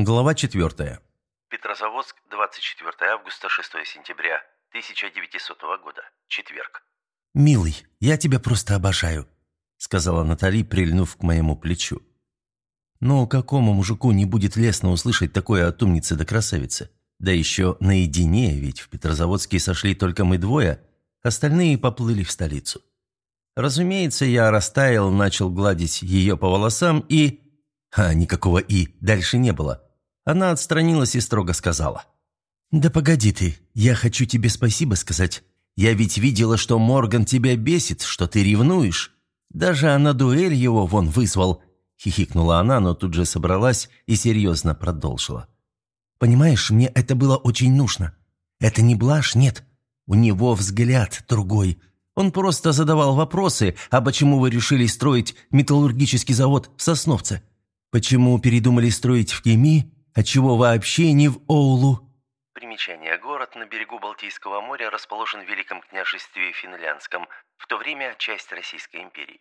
Глава 4. Петрозаводск, 24 августа, 6 сентября 1900 года. Четверг. «Милый, я тебя просто обожаю», — сказала Натали, прильнув к моему плечу. «Но какому мужику не будет лестно услышать такое от умницы до красавицы? Да еще наедине, ведь в Петрозаводске сошли только мы двое, остальные поплыли в столицу». Разумеется, я растаял, начал гладить ее по волосам и... А, никакого «и» дальше не было. Она отстранилась и строго сказала. «Да погоди ты, я хочу тебе спасибо сказать. Я ведь видела, что Морган тебя бесит, что ты ревнуешь. Даже на дуэль его вон вызвал». Хихикнула она, но тут же собралась и серьезно продолжила. «Понимаешь, мне это было очень нужно. Это не блажь, нет. У него взгляд другой. Он просто задавал вопросы, а почему вы решили строить металлургический завод в Сосновце? Почему передумали строить в Кеми, а чего вообще не в Оулу?» Примечание. Город на берегу Балтийского моря расположен в Великом княжестве Финляндском, в то время часть Российской империи.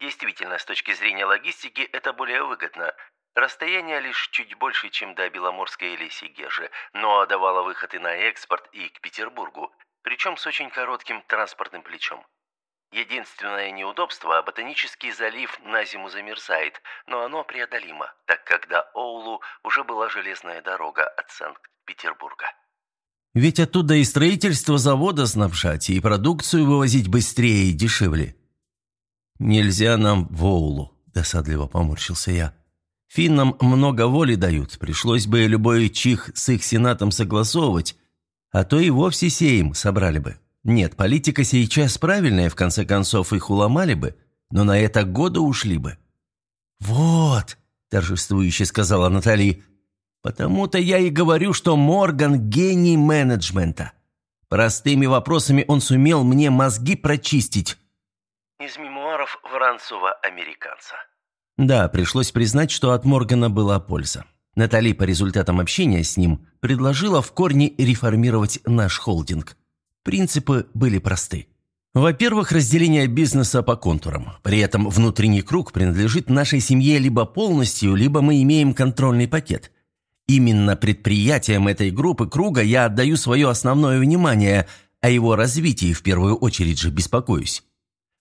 Действительно, с точки зрения логистики, это более выгодно. Расстояние лишь чуть больше, чем до Беломорской или Сигежи, но давало выход и на экспорт, и к Петербургу, причем с очень коротким транспортным плечом. Единственное неудобство – ботанический залив на зиму замерзает, но оно преодолимо, так как до Оулу уже была железная дорога от Санкт-Петербурга. «Ведь оттуда и строительство завода снабжать, и продукцию вывозить быстрее и дешевле». «Нельзя нам в Оулу», – досадливо поморщился я. «Финнам много воли дают, пришлось бы любой чих с их сенатом согласовывать, а то и вовсе сеем собрали бы». Нет, политика сейчас правильная, в конце концов их уломали бы, но на это года ушли бы. «Вот», – торжествующе сказала Натали, – «потому-то я и говорю, что Морган – гений менеджмента. Простыми вопросами он сумел мне мозги прочистить». Из мемуаров Воронцова-американца. Да, пришлось признать, что от Моргана была польза. Натали по результатам общения с ним предложила в корне реформировать наш холдинг – Принципы были просты. Во-первых, разделение бизнеса по контурам. При этом внутренний круг принадлежит нашей семье либо полностью, либо мы имеем контрольный пакет. Именно предприятиям этой группы круга я отдаю свое основное внимание, о его развитии в первую очередь же беспокоюсь.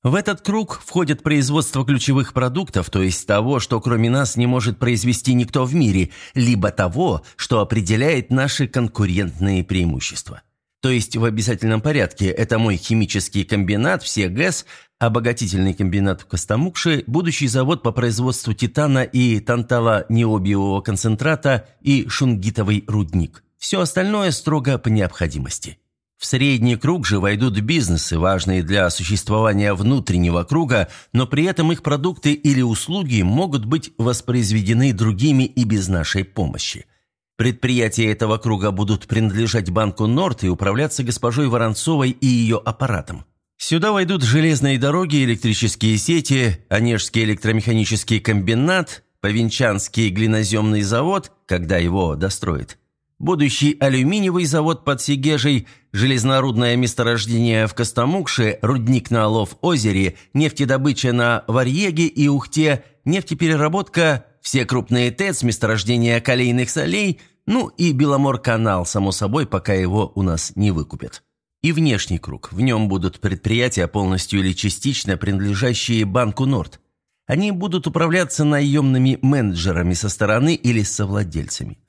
В этот круг входит производство ключевых продуктов, то есть того, что кроме нас не может произвести никто в мире, либо того, что определяет наши конкурентные преимущества. То есть в обязательном порядке это мой химический комбинат, все ГЭС, обогатительный комбинат в Костомукше, будущий завод по производству титана и тантала-необиевого концентрата и шунгитовый рудник. Все остальное строго по необходимости. В средний круг же войдут бизнесы, важные для существования внутреннего круга, но при этом их продукты или услуги могут быть воспроизведены другими и без нашей помощи. Предприятия этого круга будут принадлежать банку «Норд» и управляться госпожой Воронцовой и ее аппаратом. Сюда войдут железные дороги, электрические сети, Онежский электромеханический комбинат, Повенчанский глиноземный завод, когда его достроят, будущий алюминиевый завод под Сигежей, железнорудное месторождение в Костомукше, рудник на Олов-озере, нефтедобыча на Варьеге и Ухте, нефтепереработка – все крупные ТЭЦ, месторождения калийных солей, ну и Беломор-канал, само собой, пока его у нас не выкупят. И внешний круг. В нем будут предприятия, полностью или частично принадлежащие Банку Норд. Они будут управляться наемными менеджерами со стороны или совладельцами.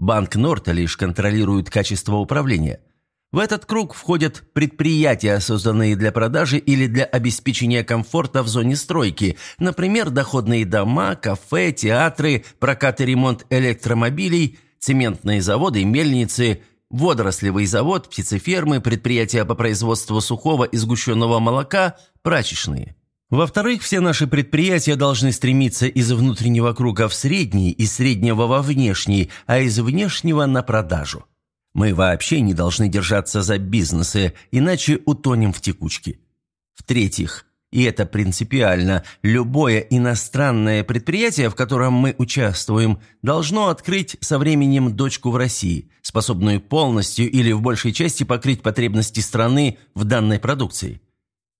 Банк Норд лишь контролирует качество управления – в этот круг входят предприятия, созданные для продажи или для обеспечения комфорта в зоне стройки, например, доходные дома, кафе, театры, прокат и ремонт электромобилей, цементные заводы, мельницы, водорослевый завод, птицефермы, предприятия по производству сухого и сгущенного молока, прачечные. Во-вторых, все наши предприятия должны стремиться из внутреннего круга в средний, из среднего во внешний, а из внешнего на продажу. Мы вообще не должны держаться за бизнесы, иначе утонем в текучке. В-третьих, и это принципиально, любое иностранное предприятие, в котором мы участвуем, должно открыть со временем дочку в России, способную полностью или в большей части покрыть потребности страны в данной продукции.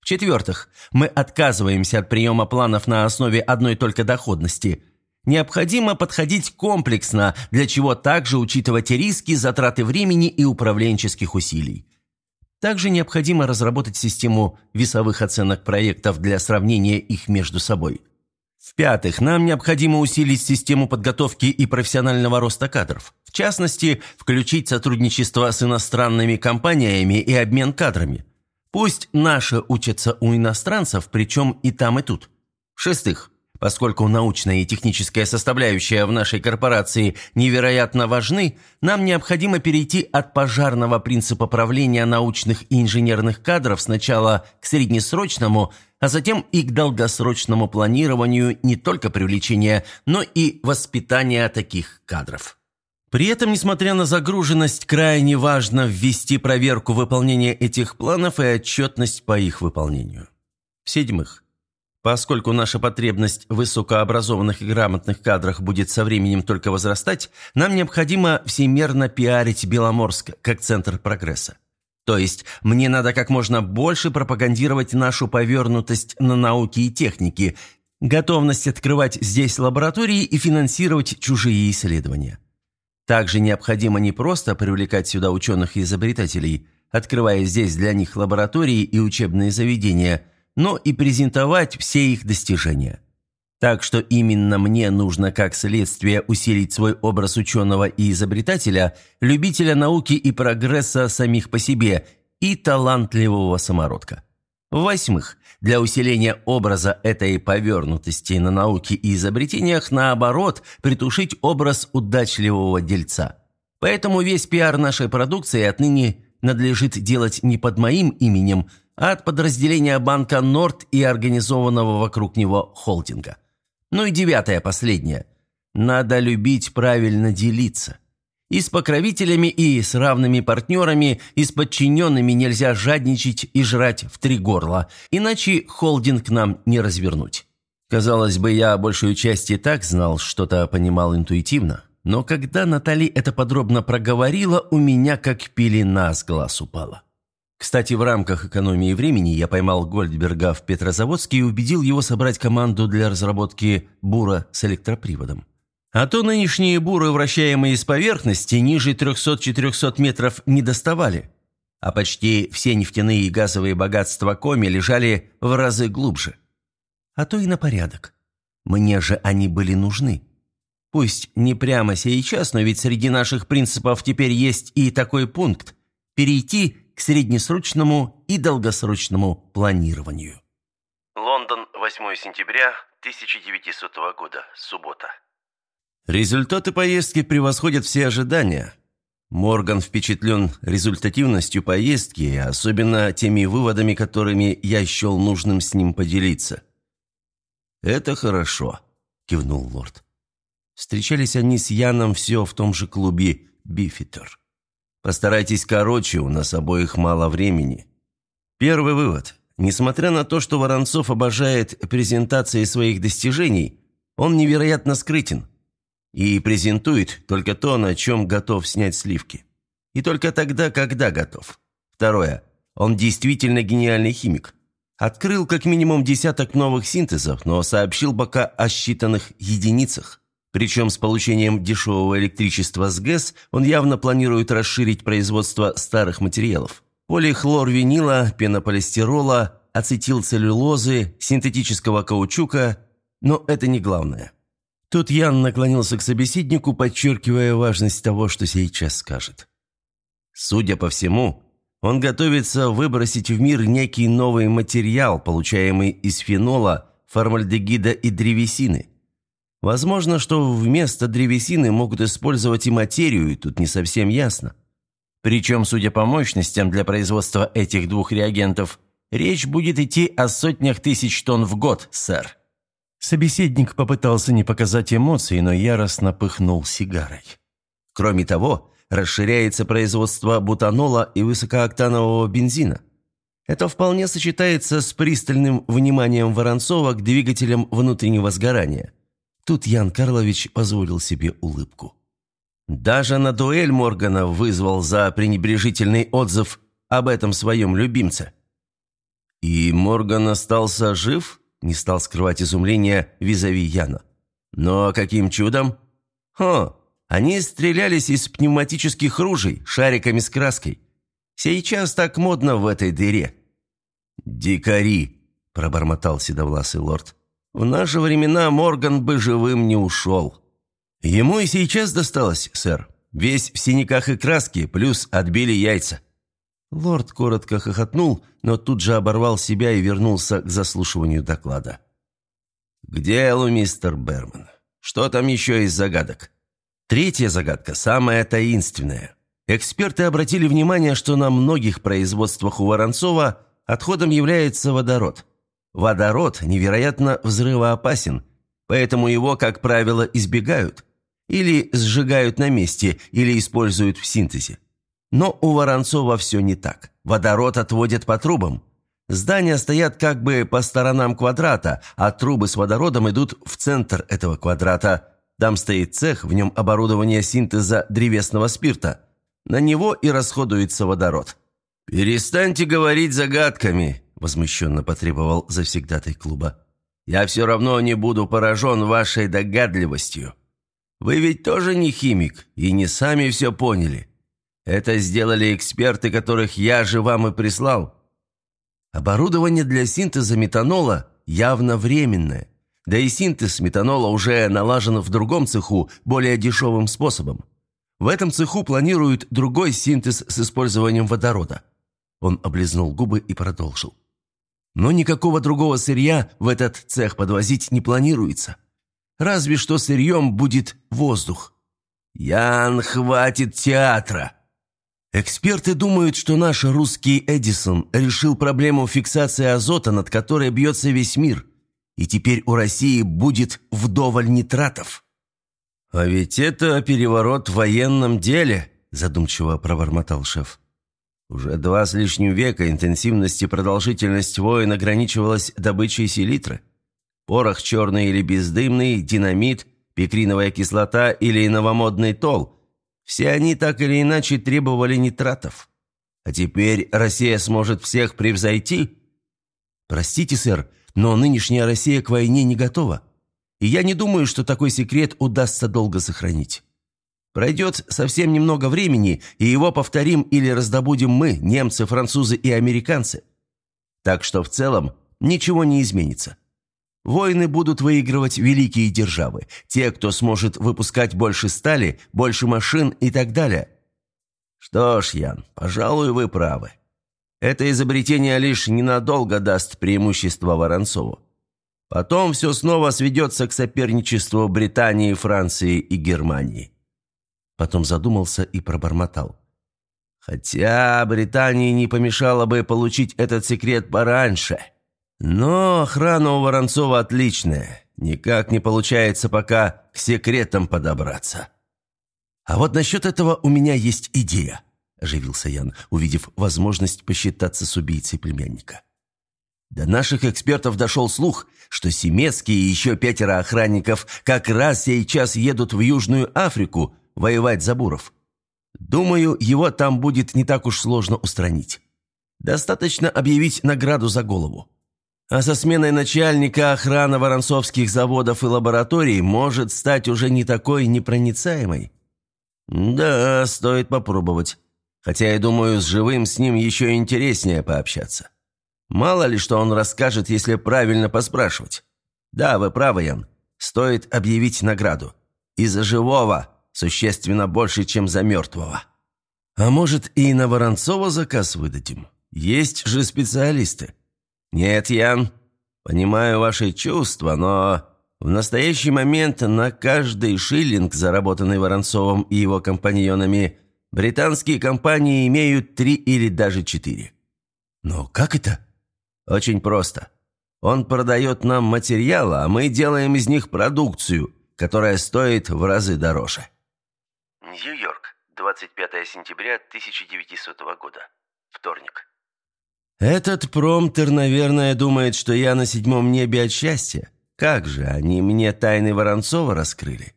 В-четвертых, мы отказываемся от приема планов на основе одной только доходности – Необходимо подходить комплексно, для чего также учитывать риски, затраты времени и управленческих усилий. Также необходимо разработать систему весовых оценок проектов для сравнения их между собой. В-пятых, нам необходимо усилить систему подготовки и профессионального роста кадров. В частности, включить сотрудничество с иностранными компаниями и обмен кадрами. Пусть наши учатся у иностранцев, причем и там, и тут. В-шестых, Поскольку научная и техническая составляющая в нашей корпорации невероятно важны, нам необходимо перейти от пожарного принципа правления научных и инженерных кадров сначала к среднесрочному, а затем и к долгосрочному планированию не только привлечения, но и воспитания таких кадров. При этом, несмотря на загруженность, крайне важно ввести проверку выполнения этих планов и отчетность по их выполнению. В-седьмых, Поскольку наша потребность в высокообразованных и грамотных кадрах будет со временем только возрастать, нам необходимо всемерно пиарить Беломорск как центр прогресса. То есть мне надо как можно больше пропагандировать нашу повернутость на науки и техники, готовность открывать здесь лаборатории и финансировать чужие исследования. Также необходимо не просто привлекать сюда ученых и изобретателей, открывая здесь для них лаборатории и учебные заведения – но и презентовать все их достижения. Так что именно мне нужно как следствие усилить свой образ ученого и изобретателя, любителя науки и прогресса самих по себе и талантливого самородка. В-восьмых, для усиления образа этой повернутости на науке и изобретениях, наоборот, притушить образ удачливого дельца. Поэтому весь пиар нашей продукции отныне надлежит делать не под моим именем, от подразделения банка «Норд» и организованного вокруг него холдинга. Ну и девятое, последнее. Надо любить правильно делиться. И с покровителями, и с равными партнерами, и с подчиненными нельзя жадничать и жрать в три горла, иначе холдинг нам не развернуть. Казалось бы, я большую часть и так знал, что-то понимал интуитивно, но когда Натали это подробно проговорила, у меня как пелена с глаз упала. Кстати, в рамках экономии времени я поймал Гольдберга в Петрозаводске и убедил его собрать команду для разработки бура с электроприводом. А то нынешние буры, вращаемые с поверхности, ниже 300-400 метров не доставали. А почти все нефтяные и газовые богатства Коми лежали в разы глубже. А то и на порядок. Мне же они были нужны. Пусть не прямо сейчас, но ведь среди наших принципов теперь есть и такой пункт – перейти к среднесрочному и долгосрочному планированию. Лондон, 8 сентября 1900 года, суббота. Результаты поездки превосходят все ожидания. Морган впечатлен результативностью поездки, особенно теми выводами, которыми я счел нужным с ним поделиться. «Это хорошо», — кивнул лорд. Встречались они с Яном все в том же клубе «Бифитер». Постарайтесь короче, у нас обоих мало времени. Первый вывод. Несмотря на то, что Воронцов обожает презентации своих достижений, он невероятно скрытен. И презентует только то, на чем готов снять сливки. И только тогда, когда готов. Второе. Он действительно гениальный химик. Открыл как минимум десяток новых синтезов, но сообщил пока о считанных единицах. Причем с получением дешевого электричества с ГЭС он явно планирует расширить производство старых материалов. Полихлорвинила, пенополистирола, ацетилцеллюлозы, синтетического каучука. Но это не главное. Тут Ян наклонился к собеседнику, подчеркивая важность того, что сейчас скажет. Судя по всему, он готовится выбросить в мир некий новый материал, получаемый из фенола, формальдегида и древесины. Возможно, что вместо древесины могут использовать и материю, тут не совсем ясно. Причем, судя по мощностям для производства этих двух реагентов, речь будет идти о сотнях тысяч тонн в год, сэр». Собеседник попытался не показать эмоций, но яростно пыхнул сигарой. Кроме того, расширяется производство бутанола и высокооктанового бензина. Это вполне сочетается с пристальным вниманием Воронцова к двигателям внутреннего сгорания – Тут Ян Карлович позволил себе улыбку. Даже на дуэль Моргана вызвал за пренебрежительный отзыв об этом своем любимце. «И Морган остался жив?» – не стал скрывать изумление визави Яна. Но каким чудом? Хо, они стрелялись из пневматических ружей, шариками с краской. Сейчас так модно в этой дыре. «Дикари!» – пробормотал седовласый лорд. «В наши времена Морган бы живым не ушел». «Ему и сейчас досталось, сэр. Весь в синяках и краске, плюс отбили яйца». Лорд коротко хохотнул, но тут же оборвал себя и вернулся к заслушиванию доклада. «К делу, мистер Берман. Что там еще из загадок?» Третья загадка, самая таинственная. Эксперты обратили внимание, что на многих производствах у Воронцова отходом является водород. Водород невероятно взрывоопасен, поэтому его, как правило, избегают. Или сжигают на месте, или используют в синтезе. Но у Воронцова все не так. Водород отводят по трубам. Здания стоят как бы по сторонам квадрата, а трубы с водородом идут в центр этого квадрата. Там стоит цех, в нем оборудование синтеза древесного спирта. На него и расходуется водород. «Перестаньте говорить загадками», – возмущенно потребовал завсегдатай клуба. «Я все равно не буду поражен вашей догадливостью. Вы ведь тоже не химик и не сами все поняли. Это сделали эксперты, которых я же вам и прислал. Оборудование для синтеза метанола явно временное. Да и синтез метанола уже налажен в другом цеху более дешевым способом. В этом цеху планируют другой синтез с использованием водорода. Он облизнул губы и продолжил. Но никакого другого сырья в этот цех подвозить не планируется. Разве что сырьем будет воздух. «Ян, хватит театра!» Эксперты думают, что наш русский Эдисон решил проблему фиксации азота, над которой бьется весь мир, и теперь у России будет вдоволь нитратов. «А ведь это переворот в военном деле», – задумчиво пробормотал шеф. Уже два с лишним века интенсивность и продолжительность войн ограничивалась добычей селитры. Порох черный или бездымный, динамит, пикриновая кислота или новомодный тол – все они так или иначе требовали нитратов. А теперь Россия сможет всех превзойти? Простите, сэр, но нынешняя Россия к войне не готова. И я не думаю, что такой секрет удастся долго сохранить. Пройдет совсем немного времени, и его повторим или раздобудем мы, немцы, французы и американцы. Так что в целом ничего не изменится. Войны будут выигрывать великие державы, те, кто сможет выпускать больше стали, больше машин и так далее. Что ж, Ян, пожалуй, вы правы. Это изобретение лишь ненадолго даст преимущество Воронцову. Потом все снова сведется к соперничеству Британии, Франции и Германии. Потом задумался и пробормотал. Хотя Британии не помешало бы получить этот секрет пораньше. Но охрана у Воронцова отличная. Никак не получается пока к секретам подобраться. А вот насчет этого у меня есть идея, оживился Ян, увидев возможность посчитаться с убийцей племянника. До наших экспертов дошел слух, что Семецкий и еще пятеро охранников как раз сейчас едут в Южную Африку воевать за буров. Думаю, его там будет не так уж сложно устранить. Достаточно объявить награду за голову. А со сменой начальника охрана воронцовских заводов и лабораторий может стать уже не такой непроницаемой. Да, стоит попробовать. Хотя я думаю, с живым с ним еще интереснее пообщаться. Мало ли, что он расскажет, если правильно поспрашивать. Да, вы правы, Ян. Стоит объявить награду. И за живого существенно больше, чем за мертвого. А может, и на Воронцова заказ выдадим? Есть же специалисты. «Нет, Ян, понимаю ваши чувства, но в настоящий момент на каждый шиллинг, заработанный Воронцовым и его компаньонами, британские компании имеют три или даже четыре». «Но как это?» «Очень просто. Он продает нам материалы, а мы делаем из них продукцию, которая стоит в разы дороже». Нью-Йорк, 25 сентября 1900 года. Вторник. «Этот промтер, наверное, думает, что я на седьмом небе от счастья. Как же, они мне тайны Воронцова раскрыли.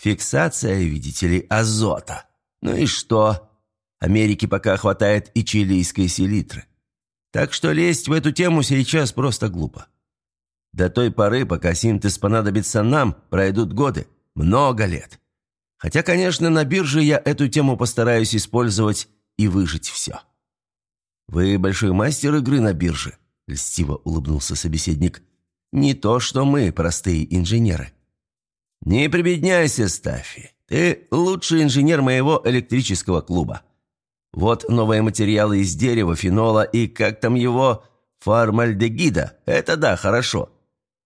Фиксация, видите ли, азота. Ну и что? Америке пока хватает и чилийской селитры. Так что лезть в эту тему сейчас просто глупо. До той поры, пока синтез понадобится нам, пройдут годы. Много лет. Хотя, конечно, на бирже я эту тему постараюсь использовать и выжить все. «Вы большой мастер игры на бирже», – льстиво улыбнулся собеседник. «Не то, что мы, простые инженеры». «Не прибедняйся, Стаффи. Ты лучший инженер моего электрического клуба. Вот новые материалы из дерева, фенола и, как там его, формальдегида. Это да, хорошо.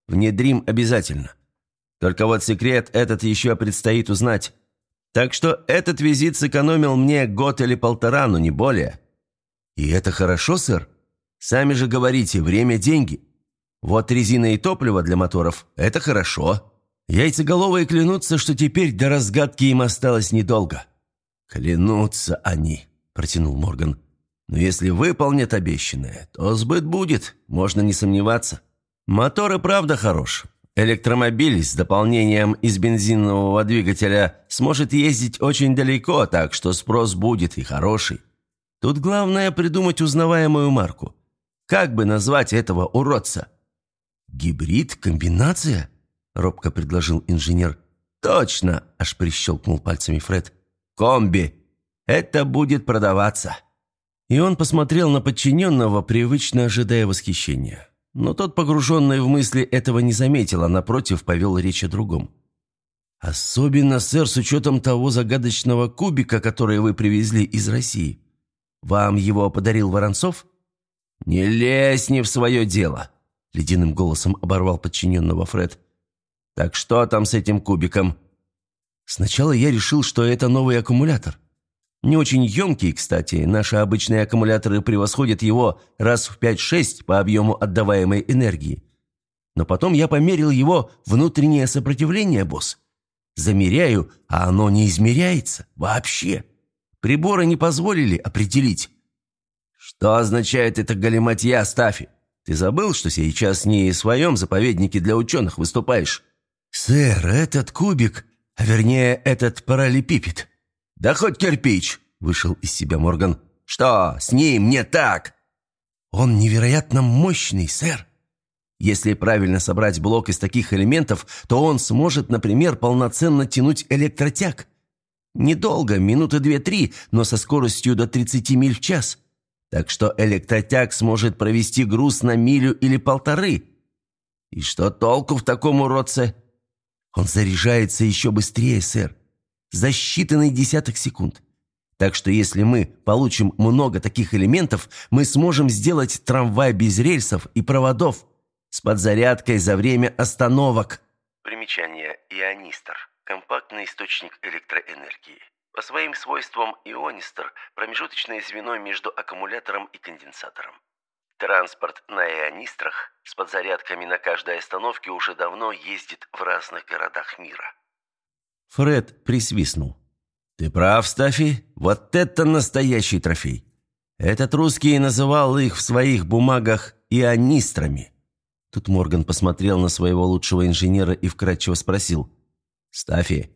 Внедрим обязательно. Только вот секрет этот еще предстоит узнать. Так что этот визит сэкономил мне год или полтора, но не более. И это хорошо, сэр? Сами же говорите, время – деньги. Вот резина и топливо для моторов – это хорошо. Яйцеголовые клянутся, что теперь до разгадки им осталось недолго. Клянутся они протянул Морган. «Но если выполнят обещанное, то сбыт будет, можно не сомневаться. Мотор и правда хорош. Электромобиль с дополнением из бензинового двигателя сможет ездить очень далеко, так что спрос будет и хороший. Тут главное придумать узнаваемую марку. Как бы назвать этого уродца?» «Гибрид? Комбинация?» – робко предложил инженер. «Точно!» – аж прищелкнул пальцами Фред. «Комби!» Это будет продаваться». И он посмотрел на подчиненного, привычно ожидая восхищения. Но тот, погруженный в мысли, этого не заметил, а напротив повел речь о другом. «Особенно, сэр, с учетом того загадочного кубика, который вы привезли из России. Вам его подарил Воронцов?» «Не лезь не в свое дело», — ледяным голосом оборвал подчиненного Фред. «Так что там с этим кубиком?» «Сначала я решил, что это новый аккумулятор. Не очень емкий, кстати, наши обычные аккумуляторы превосходят его раз в 5-6 по объему отдаваемой энергии. Но потом я померил его внутреннее сопротивление, босс. Замеряю, а оно не измеряется. Вообще. Приборы не позволили определить. Что означает это галиматья, Стафи? Ты забыл, что сейчас не в своем заповеднике для ученых выступаешь? Сэр, этот кубик, а вернее этот параллелепипед – «Да хоть кирпич!» – вышел из себя Морган. «Что с ним не так?» «Он невероятно мощный, сэр. Если правильно собрать блок из таких элементов, то он сможет, например, полноценно тянуть электротяг. Недолго, минуты две-три, но со скоростью до 30 миль в час. Так что электротяг сможет провести груз на милю или полторы. И что толку в таком уродце?» «Он заряжается еще быстрее, сэр за считанный десяток секунд. Так что если мы получим много таких элементов, мы сможем сделать трамвай без рельсов и проводов с подзарядкой за время остановок. Примечание. Ионистор. Компактный источник электроэнергии. По своим свойствам ионистор – промежуточное звено между аккумулятором и конденсатором. Транспорт на ионистрах с подзарядками на каждой остановке уже давно ездит в разных городах мира. Фред присвистнул. «Ты прав, Стафи, вот это настоящий трофей. Этот русский называл их в своих бумагах ионистрами». Тут Морган посмотрел на своего лучшего инженера и вкратчиво спросил. «Стафи,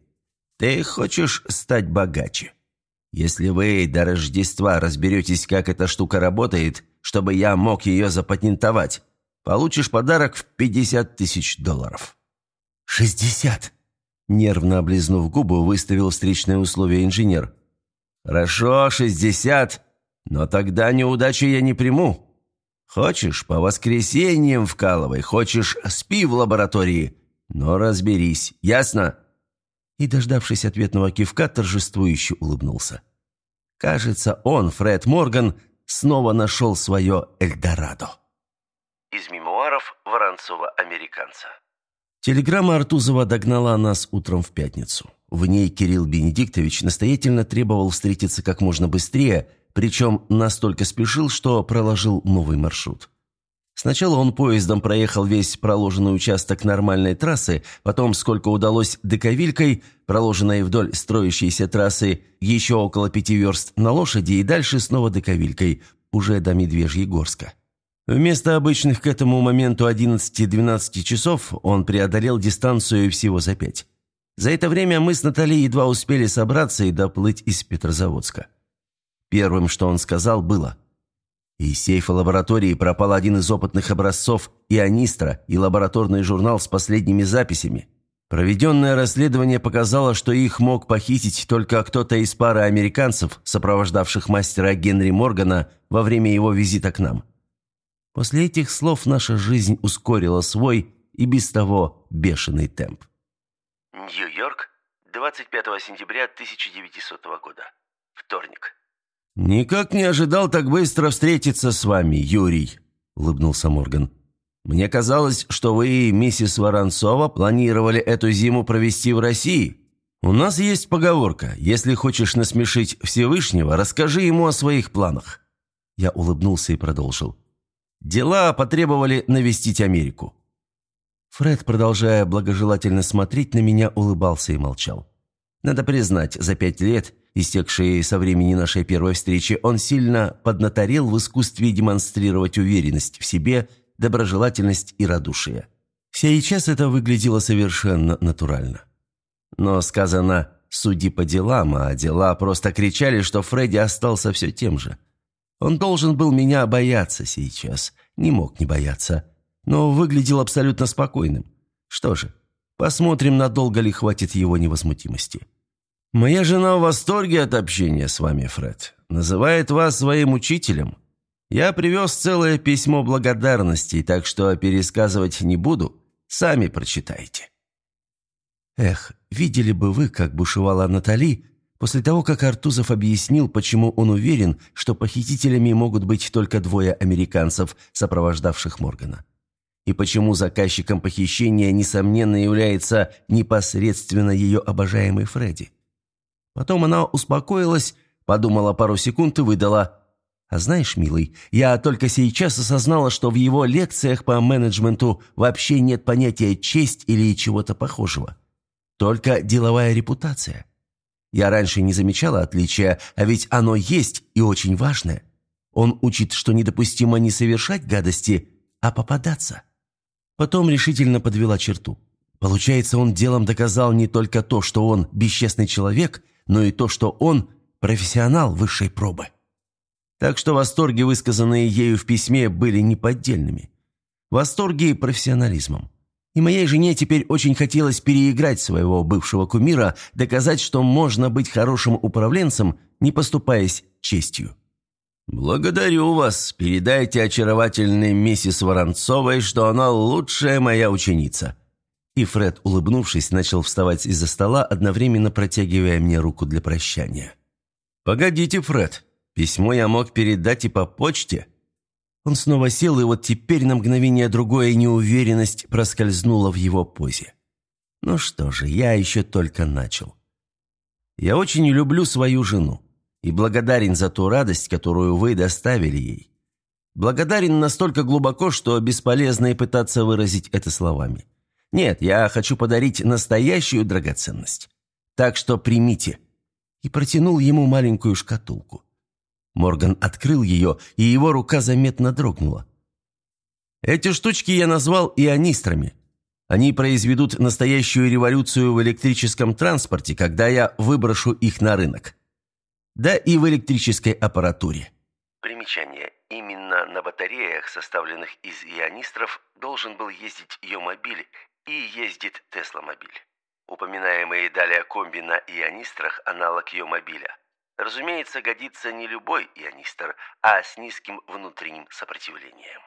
ты хочешь стать богаче? Если вы до Рождества разберетесь, как эта штука работает, чтобы я мог ее запатентовать, получишь подарок в 50 тысяч долларов». «Шестьдесят!» Нервно облизнув губы, выставил встречное условие инженер. «Хорошо, шестьдесят, но тогда неудачи я не приму. Хочешь, по воскресеньям вкалывай, хочешь, спи в лаборатории, но разберись, ясно?» И, дождавшись ответного кивка, торжествующе улыбнулся. Кажется, он, Фред Морган, снова нашел свое Эльдорадо. Из мемуаров Воронцова-американца. Телеграмма Артузова догнала нас утром в пятницу. В ней Кирилл Бенедиктович настоятельно требовал встретиться как можно быстрее, причем настолько спешил, что проложил новый маршрут. Сначала он поездом проехал весь проложенный участок нормальной трассы, потом, сколько удалось дековилькой, проложенной вдоль строящейся трассы, еще около пяти верст на лошади и дальше снова дековилькой, уже до Медвежьегорска. Вместо обычных к этому моменту 11-12 часов он преодолел дистанцию всего за пять. За это время мы с Натальей едва успели собраться и доплыть из Петрозаводска. Первым, что он сказал, было Из сейфа лаборатории пропал один из опытных образцов ионистра и лабораторный журнал с последними записями. Проведенное расследование показало, что их мог похитить только кто-то из пары американцев, сопровождавших мастера Генри Моргана во время его визита к нам. После этих слов наша жизнь ускорила свой и без того бешеный темп. Нью-Йорк, 25 сентября 1900 года. Вторник. «Никак не ожидал так быстро встретиться с вами, Юрий», — улыбнулся Морган. «Мне казалось, что вы и миссис Воронцова планировали эту зиму провести в России. У нас есть поговорка «Если хочешь насмешить Всевышнего, расскажи ему о своих планах». Я улыбнулся и продолжил. «Дела потребовали навестить Америку». Фред, продолжая благожелательно смотреть на меня, улыбался и молчал. Надо признать, за пять лет истекшие со времени нашей первой встречи, он сильно поднаторел в искусстве демонстрировать уверенность в себе, доброжелательность и радушие. Сейчас это выглядело совершенно натурально. Но сказано «суди по делам», а дела просто кричали, что Фредди остался все тем же. Он должен был меня бояться сейчас, не мог не бояться, но выглядел абсолютно спокойным. Что же, посмотрим, надолго ли хватит его невозмутимости. «Моя жена в восторге от общения с вами, Фред. Называет вас своим учителем. Я привез целое письмо благодарности, так что пересказывать не буду. Сами прочитайте». Эх, видели бы вы, как бушевала Натали после того, как Артузов объяснил, почему он уверен, что похитителями могут быть только двое американцев, сопровождавших Моргана. И почему заказчиком похищения, несомненно, является непосредственно ее обожаемый Фредди. Потом она успокоилась, подумала пару секунд и выдала. «А знаешь, милый, я только сейчас осознала, что в его лекциях по менеджменту вообще нет понятия «честь» или чего-то похожего. Только деловая репутация. Я раньше не замечала отличия, а ведь оно есть и очень важное. Он учит, что недопустимо не совершать гадости, а попадаться». Потом решительно подвела черту. Получается, он делом доказал не только то, что он бесчестный человек, но и то, что он профессионал высшей пробы. Так что восторги, высказанные ею в письме, были неподдельными. Восторги профессионализмом. И моей жене теперь очень хотелось переиграть своего бывшего кумира, доказать, что можно быть хорошим управленцем, не поступаясь честью. «Благодарю вас. Передайте очаровательной миссис Воронцовой, что она лучшая моя ученица», и Фред, улыбнувшись, начал вставать из-за стола, одновременно протягивая мне руку для прощания. «Погодите, Фред, письмо я мог передать и по почте». Он снова сел, и вот теперь на мгновение другое неуверенность проскользнула в его позе. «Ну что же, я еще только начал. Я очень люблю свою жену и благодарен за ту радость, которую вы доставили ей. Благодарен настолько глубоко, что бесполезно и пытаться выразить это словами. Нет, я хочу подарить настоящую драгоценность. Так что примите». И протянул ему маленькую шкатулку. Морган открыл ее, и его рука заметно дрогнула. «Эти штучки я назвал ионистрами. Они произведут настоящую революцию в электрическом транспорте, когда я выброшу их на рынок. Да и в электрической аппаратуре». Примечание. Именно на батареях, составленных из ионистров, должен был ездить ее мобиль и ездит Тесла-мобиль. Упоминаемые далее комби на ионистрах – аналог ее мобиля. Разумеется, годится не любой ионистр, а с низким внутренним сопротивлением.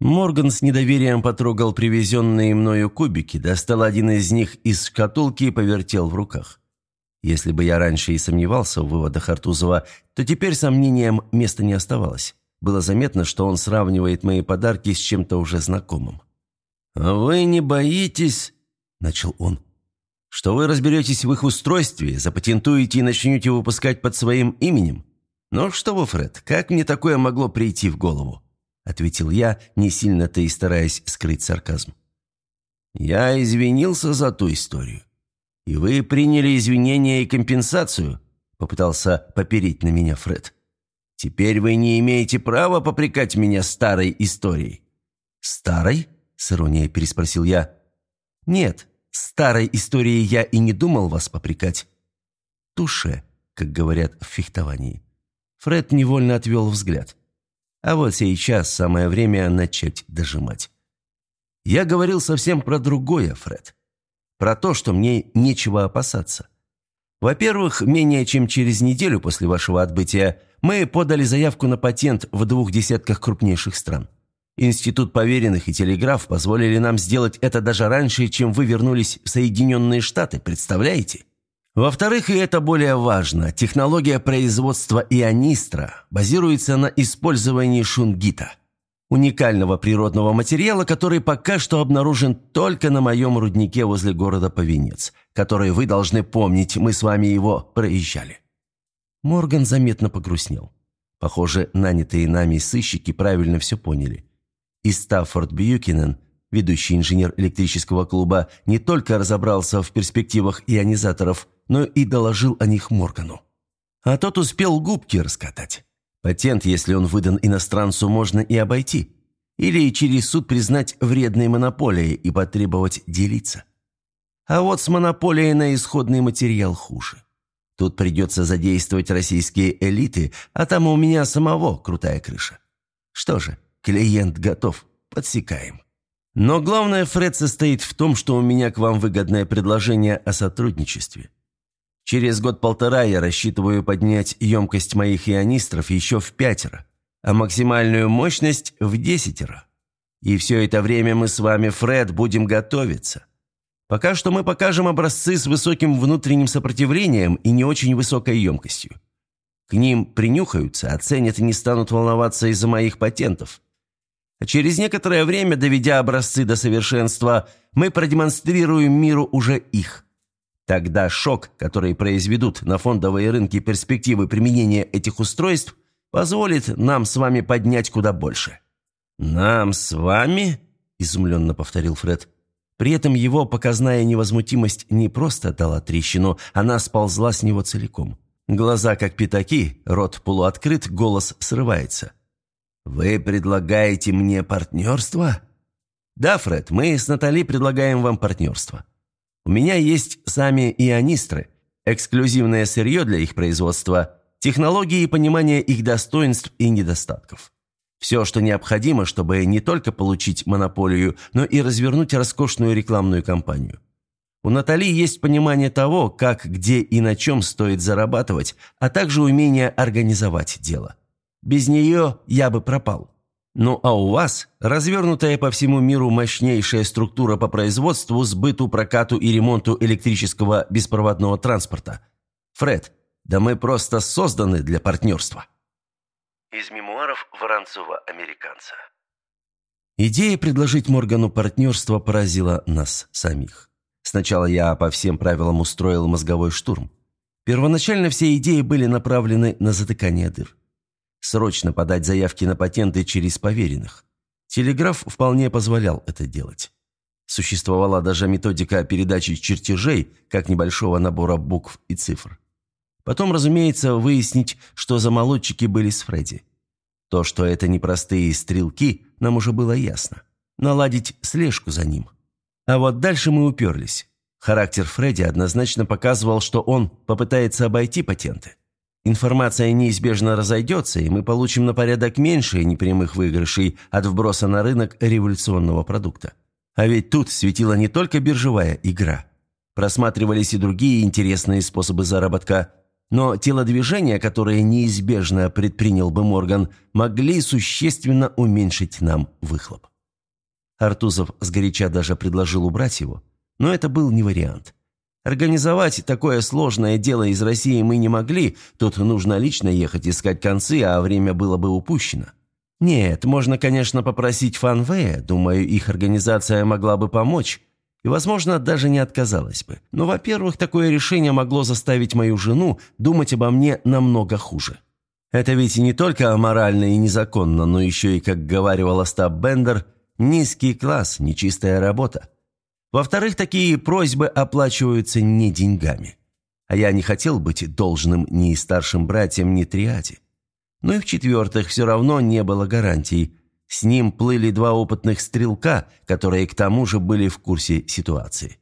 Морган с недоверием потрогал привезенные мною кубики, достал один из них из шкатулки и повертел в руках. Если бы я раньше и сомневался в выводах Артузова, то теперь сомнениям места не оставалось. Было заметно, что он сравнивает мои подарки с чем-то уже знакомым. «А вы не боитесь, — начал он, — что вы разберетесь в их устройстве, запатентуете и начнете выпускать под своим именем? Ну что вы, Фред, как мне такое могло прийти в голову?» — ответил я, не сильно-то и стараясь скрыть сарказм. «Я извинился за ту историю. И вы приняли извинения и компенсацию?» — попытался попереть на меня Фред. «Теперь вы не имеете права попрекать меня старой историей». «Старой?» С иронией переспросил я. «Нет, старой историей я и не думал вас попрекать. Туше, как говорят в фехтовании». Фред невольно отвел взгляд. А вот сейчас самое время начать дожимать. Я говорил совсем про другое, Фред. Про то, что мне нечего опасаться. Во-первых, менее чем через неделю после вашего отбытия мы подали заявку на патент в двух десятках крупнейших стран. Институт поверенных и телеграф позволили нам сделать это даже раньше, чем вы вернулись в Соединенные Штаты, представляете? Во-вторых, и это более важно, технология производства ионистра базируется на использовании шунгита, уникального природного материала, который пока что обнаружен только на моем руднике возле города Повенец, который вы должны помнить, мы с вами его проезжали. Морган заметно погрустнел. Похоже, нанятые нами сыщики правильно все поняли. И Стаффорд Бьюкинен, ведущий инженер электрического клуба, не только разобрался в перспективах ионизаторов, но и доложил о них Моргану. А тот успел губки раскатать. Патент, если он выдан иностранцу, можно и обойти. Или через суд признать вредной монополией и потребовать делиться. А вот с монополией на исходный материал хуже. Тут придется задействовать российские элиты, а там у меня самого крутая крыша. Что же, клиент готов, подсекаем. Но главное, Фред, состоит в том, что у меня к вам выгодное предложение о сотрудничестве. Через год-полтора я рассчитываю поднять емкость моих ионистров еще в пятеро, а максимальную мощность в десятеро. И все это время мы с вами, Фред, будем готовиться. Пока что мы покажем образцы с высоким внутренним сопротивлением и не очень высокой емкостью. К ним принюхаются, оценят и не станут волноваться из-за моих патентов. А через некоторое время, доведя образцы до совершенства, мы продемонстрируем миру уже их. Тогда шок, который произведут на фондовые рынки перспективы применения этих устройств, позволит нам с вами поднять куда больше». «Нам с вами?» – изумленно повторил Фред. При этом его показная невозмутимость не просто дала трещину, она сползла с него целиком. Глаза как пятаки, рот полуоткрыт, голос срывается. «Вы предлагаете мне партнерство?» «Да, Фред, мы с Натали предлагаем вам партнерство. У меня есть сами ионистры, эксклюзивное сырье для их производства, технологии и понимание их достоинств и недостатков. Все, что необходимо, чтобы не только получить монополию, но и развернуть роскошную рекламную кампанию. У Натали есть понимание того, как, где и на чем стоит зарабатывать, а также умение организовать дело. Без нее я бы пропал. Ну а у вас развернутая по всему миру мощнейшая структура по производству, сбыту, прокату и ремонту электрического беспроводного транспорта. Фред, да мы просто созданы для партнерства. Из мемуаров Воронцова-американца. Идея предложить Моргану партнерство поразила нас самих. Сначала я по всем правилам устроил мозговой штурм. Первоначально все идеи были направлены на затыкание дыр срочно подать заявки на патенты через поверенных. Телеграф вполне позволял это делать. Существовала даже методика передачи чертежей, как небольшого набора букв и цифр. Потом, разумеется, выяснить, что за молодчики были с Фредди. То, что это непростые стрелки, нам уже было ясно. Наладить слежку за ним. А вот дальше мы уперлись. Характер Фредди однозначно показывал, что он попытается обойти патенты. Информация неизбежно разойдется, и мы получим на порядок меньше непрямых выигрышей от вброса на рынок революционного продукта. А ведь тут светила не только биржевая игра. Просматривались и другие интересные способы заработка, но телодвижения, которые неизбежно предпринял бы Морган, могли существенно уменьшить нам выхлоп. Артузов сгоряча даже предложил убрать его, но это был не вариант. Организовать такое сложное дело из России мы не могли, тут нужно лично ехать искать концы, а время было бы упущено. Нет, можно, конечно, попросить Фанвея, думаю, их организация могла бы помочь, и, возможно, даже не отказалась бы. Но, во-первых, такое решение могло заставить мою жену думать обо мне намного хуже. Это ведь не только аморально и незаконно, но еще и, как говаривал Остап Бендер, низкий класс, нечистая работа. Во-вторых, такие просьбы оплачиваются не деньгами. А я не хотел быть должным ни старшим братьям, ни триаде. Ну и в-четвертых, все равно не было гарантий. С ним плыли два опытных стрелка, которые к тому же были в курсе ситуации.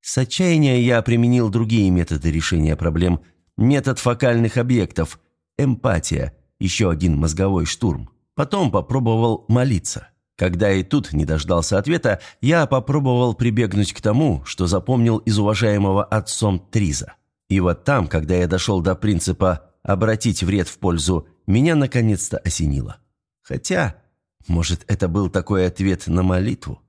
С отчаяния я применил другие методы решения проблем. Метод фокальных объектов, эмпатия, еще один мозговой штурм. Потом попробовал молиться. Когда и тут не дождался ответа, я попробовал прибегнуть к тому, что запомнил из уважаемого отцом Триза. И вот там, когда я дошел до принципа «обратить вред в пользу», меня наконец-то осенило. Хотя, может, это был такой ответ на молитву?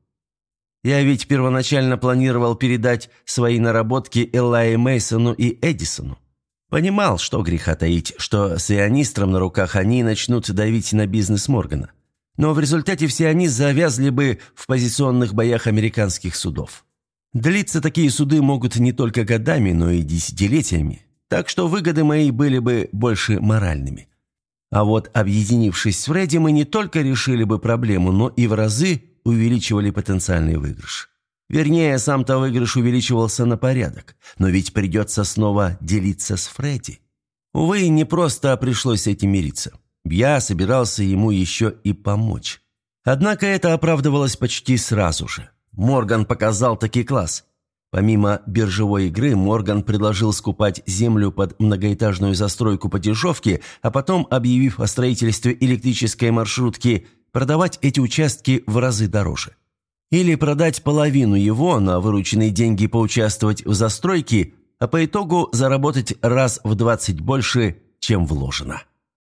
Я ведь первоначально планировал передать свои наработки Эллае Мейсону и Эдисону. Понимал, что греха таить, что с ионистром на руках они начнут давить на бизнес Моргана. Но в результате все они завязли бы в позиционных боях американских судов. Длиться такие суды могут не только годами, но и десятилетиями, так что выгоды мои были бы больше моральными. А вот объединившись с Фредди, мы не только решили бы проблему, но и в разы увеличивали потенциальный выигрыш. Вернее, сам-то выигрыш увеличивался на порядок, но ведь придется снова делиться с Фредди. Увы, не просто пришлось с этим мириться. Я собирался ему еще и помочь. Однако это оправдывалось почти сразу же. Морган показал таки класс. Помимо биржевой игры, Морган предложил скупать землю под многоэтажную застройку по дешевке, а потом, объявив о строительстве электрической маршрутки, продавать эти участки в разы дороже. Или продать половину его, на вырученные деньги поучаствовать в застройке, а по итогу заработать раз в 20 больше, чем вложено.